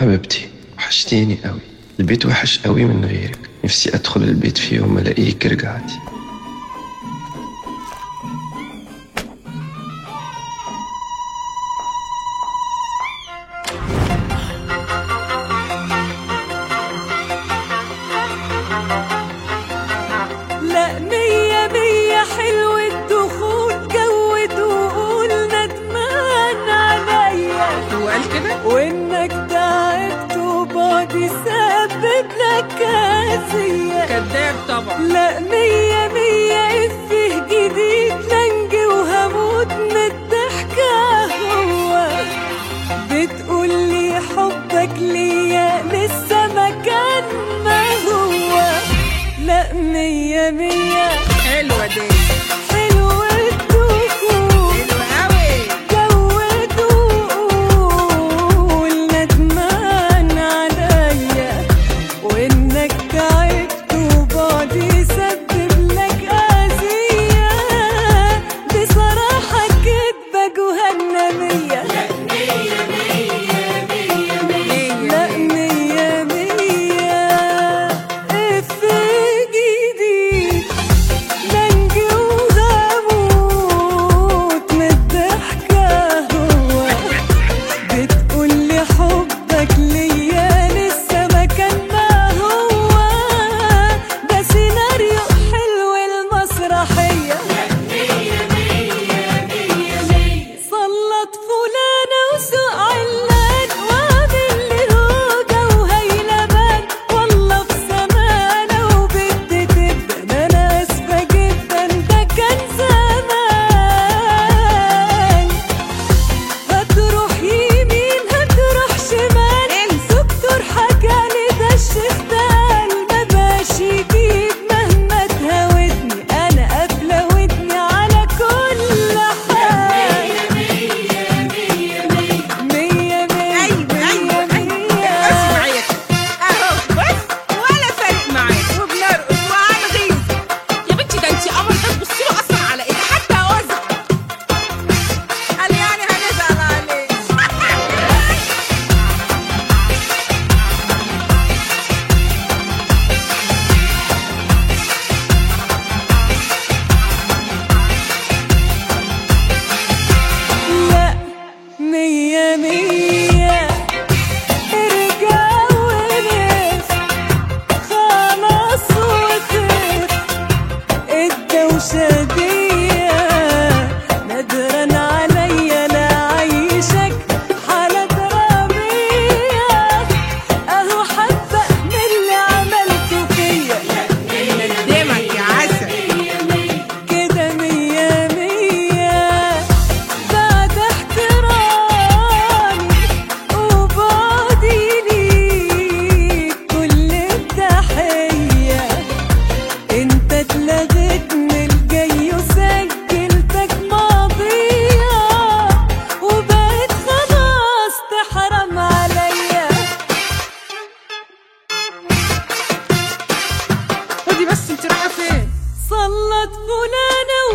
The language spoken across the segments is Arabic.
حبيبتي وحشتيني قوي البيت وحش قوي من غيرك. نفسي أدخل البيت في يوم ألاقيك رجعتي. مية مية إفه جديد لنجي وهموت من الضحكة هو بتقول لي حبك ليا لسه مكان ما هو؟ لا مية مية. حلوة دي.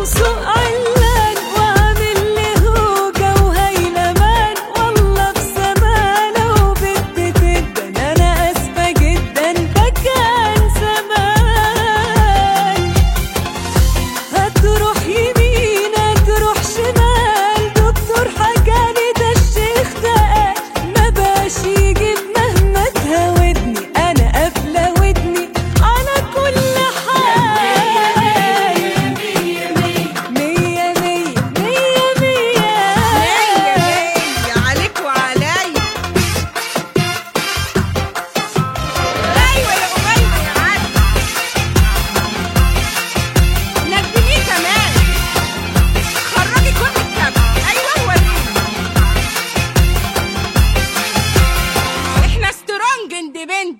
So.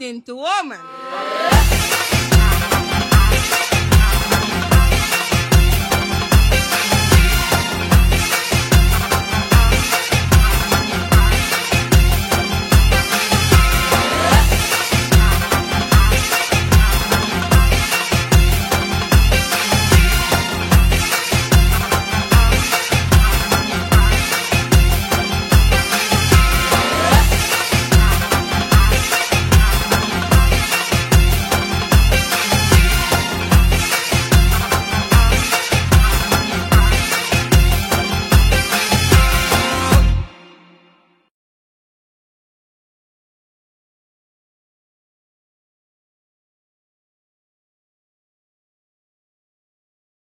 Pinto Woman.